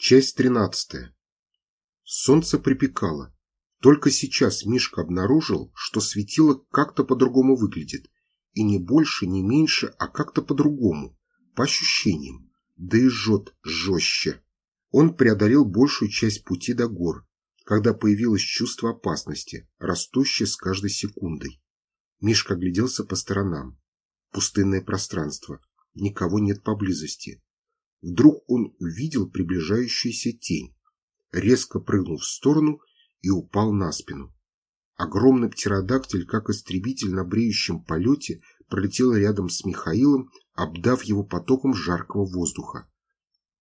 Часть тринадцатая. Солнце припекало. Только сейчас Мишка обнаружил, что светило как-то по-другому выглядит. И не больше, не меньше, а как-то по-другому. По ощущениям. Да и жжет жестче. Он преодолел большую часть пути до гор, когда появилось чувство опасности, растущее с каждой секундой. Мишка огляделся по сторонам. Пустынное пространство. Никого нет поблизости. Вдруг он увидел приближающуюся тень, резко прыгнул в сторону и упал на спину. Огромный птеродактиль, как истребитель на бреющем полете, пролетел рядом с Михаилом, обдав его потоком жаркого воздуха.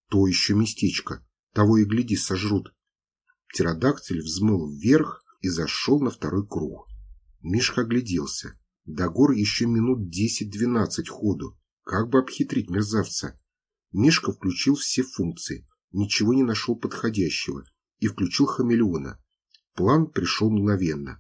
То еще местечко, того и гляди, сожрут. Птеродактиль взмыл вверх и зашел на второй круг. Мишка огляделся. До гор еще минут десять-двенадцать ходу. Как бы обхитрить мерзавца? Мишка включил все функции, ничего не нашел подходящего и включил хамелеона. План пришел мгновенно.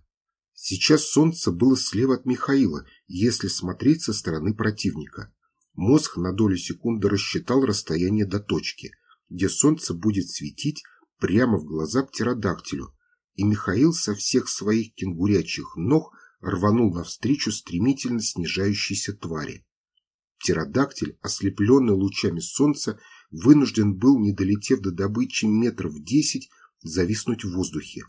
Сейчас солнце было слева от Михаила, если смотреть со стороны противника. Мозг на долю секунды рассчитал расстояние до точки, где солнце будет светить прямо в глаза птеродактилю, и Михаил со всех своих кенгурячьих ног рванул навстречу стремительно снижающейся твари. Птеродактиль, ослепленный лучами солнца, вынужден был, не долетев до добычи метров десять, зависнуть в воздухе.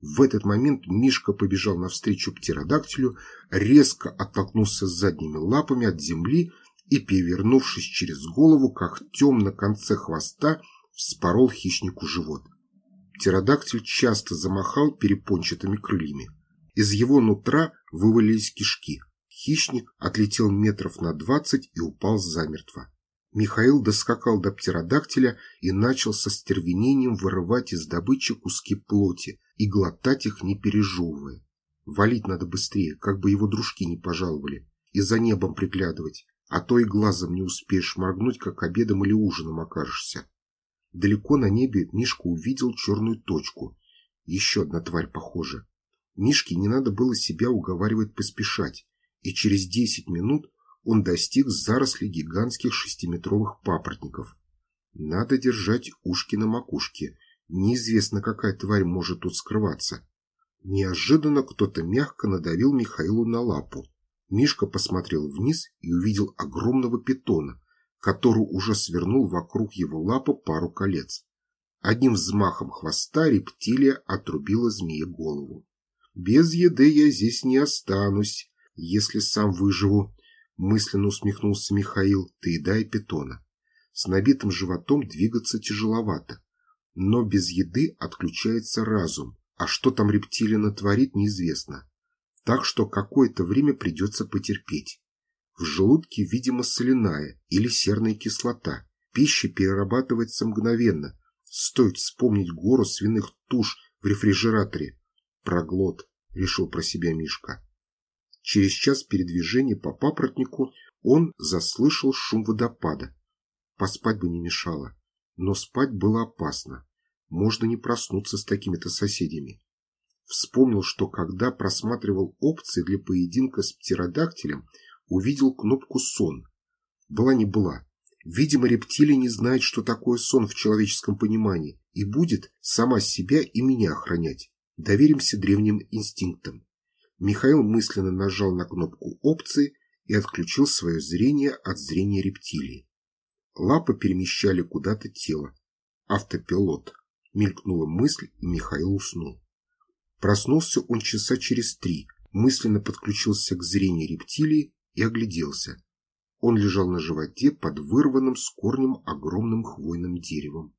В этот момент Мишка побежал навстречу птеродактилю, резко оттолкнулся задними лапами от земли и, перевернувшись через голову, как тем на конце хвоста, вспорол хищнику живот. Птеродактиль часто замахал перепончатыми крыльями. Из его нутра вывалились кишки. Хищник отлетел метров на двадцать и упал замертво. Михаил доскакал до птеродактиля и начал со стервенением вырывать из добычи куски плоти и глотать их, не пережевывая. Валить надо быстрее, как бы его дружки не пожаловали, и за небом приглядывать, а то и глазом не успеешь моргнуть, как обедом или ужином окажешься. Далеко на небе Мишка увидел черную точку. Еще одна тварь похожа. Мишке не надо было себя уговаривать поспешать и через 10 минут он достиг зарослей гигантских шестиметровых папоротников. Надо держать ушки на макушке. Неизвестно, какая тварь может тут скрываться. Неожиданно кто-то мягко надавил Михаилу на лапу. Мишка посмотрел вниз и увидел огромного питона, который уже свернул вокруг его лапы пару колец. Одним взмахом хвоста рептилия отрубила змее голову. «Без еды я здесь не останусь», если сам выживу, мысленно усмехнулся Михаил, доедая питона. С набитым животом двигаться тяжеловато, но без еды отключается разум, а что там рептилия натворит, неизвестно. Так что какое-то время придется потерпеть. В желудке, видимо, соляная или серная кислота. Пища перерабатывается мгновенно. Стоит вспомнить гору свиных туш в рефрижераторе. Проглот, решил про себя Мишка. Через час передвижения по папоротнику он заслышал шум водопада. Поспать бы не мешало, но спать было опасно. Можно не проснуться с такими-то соседями. Вспомнил, что когда просматривал опции для поединка с птеродактилем, увидел кнопку «Сон». Была не была. Видимо, рептилия не знает, что такое сон в человеческом понимании, и будет сама себя и меня охранять. Доверимся древним инстинктам. Михаил мысленно нажал на кнопку опции и отключил свое зрение от зрения рептилии. Лапы перемещали куда-то тело. Автопилот. Мелькнула мысль, и Михаил уснул. Проснулся он часа через три, мысленно подключился к зрению рептилии и огляделся. Он лежал на животе под вырванным с корнем огромным хвойным деревом.